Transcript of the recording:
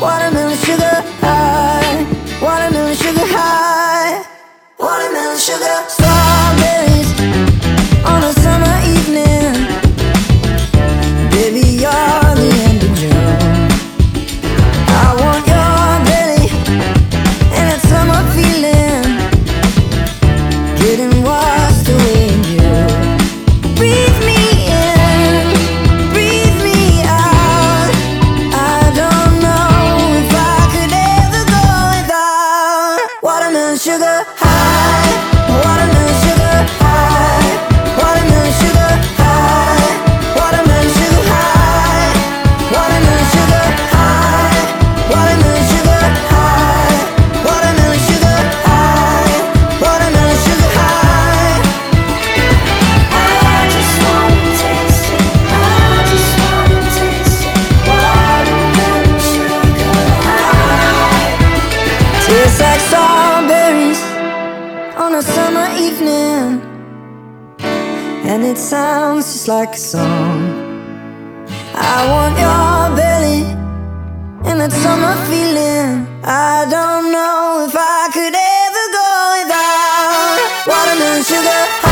watermelon sugar sugar high, summer evening, and it sounds just like a song. I want your belly and that summer feeling. I don't know if I could ever go without watermelon sugar.